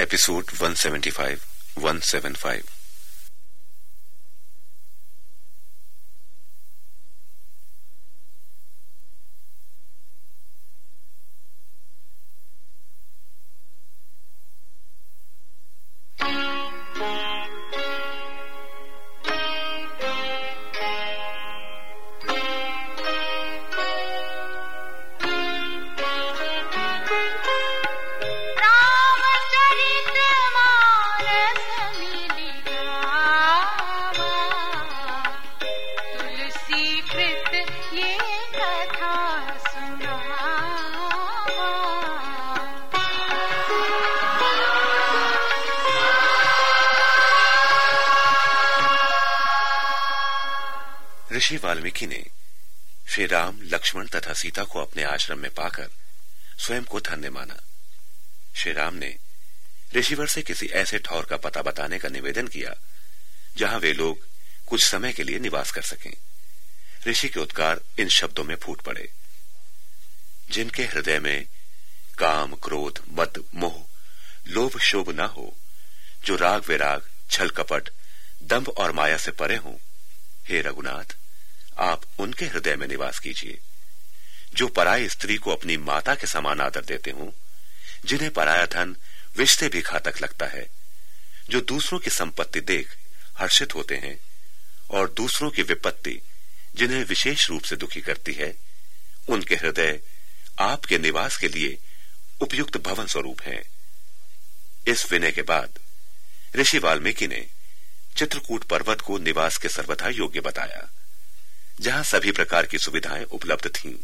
episode 175 175 ऋषि वाल्मीकि ने श्री राम, लक्ष्मण तथा सीता को अपने आश्रम में पाकर स्वयं को धन्य माना। श्री राम ने ऋषिवर से किसी ऐसे ठौर का पता बताने का निवेदन किया, जहाँ वे लोग कुछ समय के लिए निवास कर सकें। ऋषि के उद्गार इन शब्दों में फूट पड़े। जिनके हृदय में काम, क्रोध, मद, मोह, लोभ, शोभ न हो, जो राग विराग, छल कपट दंभ और माया से परे हों, हे रघुनाथ आप उनके हृदय में निवास कीजिए। जो पराय स्त्री को अपनी माता के समान आदर देते हों, जिन्हें पराया धन विष से भी घातक लगता है, जो दूसरों की संपत्ति देख हर्षित होते हैं, और दूसरों की विपत्ति जिन्हें विशेष रूप से दुखी करती है, उनके हृदय आपके निवास के लिए उपयुक्त भवन स्वरूप हैं। इस विनय के बाद ऋषि वाल्मीकि ने चित्रकूट पर्वत को निवास के सर्वथा योग्य बताया। जहाँ सभी प्रकार की सुविधाएँ उपलब्ध थीं।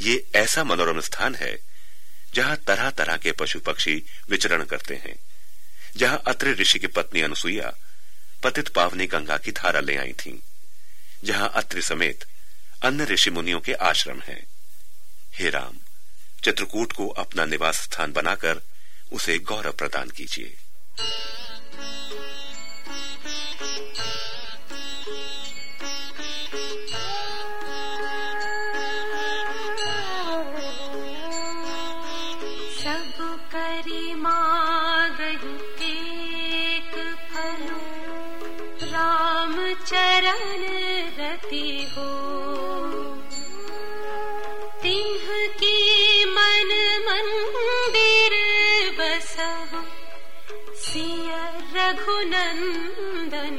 ये ऐसा मनोरम स्थान है जहाँ तरह तरह के पशु पक्षी विचरण करते हैं जहाँ अत्रि ऋषि की पत्नी अनुसुईया पतित पावनी गंगा की धारा ले आई थीं, जहाँ अत्रि समेत अन्य ऋषि मुनियों के आश्रम हैं हे राम चित्रकूट को अपना निवास स्थान बनाकर उसे गौरव प्रदान कीजिए चरण रति हो। तिन्ह की मन मंदिर बस। सिया रघुनंदन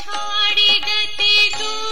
रो गति पितु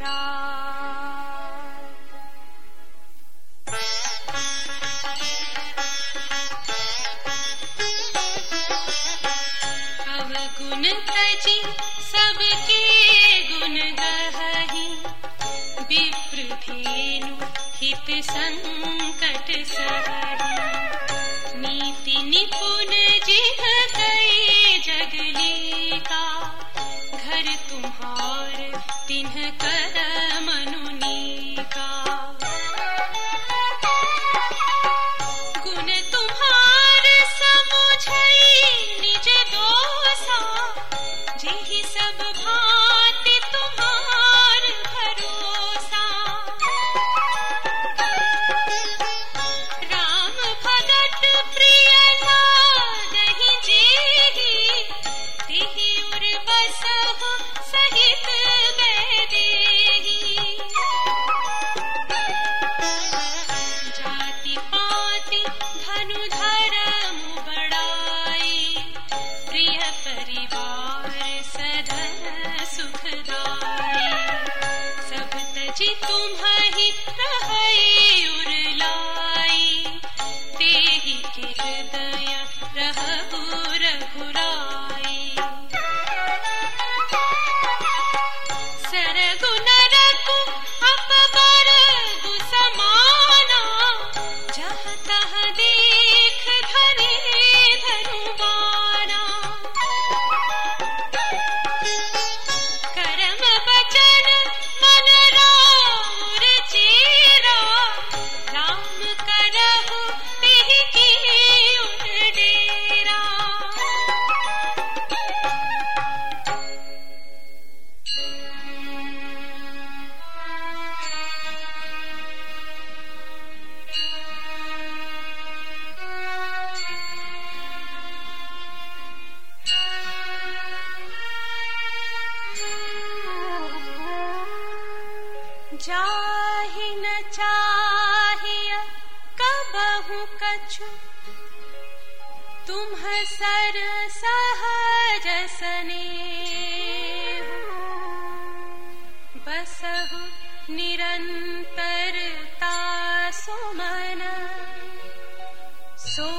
्रा अवगुणी सबके गुण गी विप्रधेनु हित संकट संकटि नीति निपुण निपुणजी जिन्ह कर सुखदाई सब तजी तुम चाहि न चाहिया कबहु कछु। तुम सर सहज सने बसहु निरंतरता सुमन सो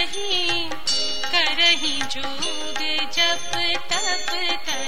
करही करही जोग जप तप कर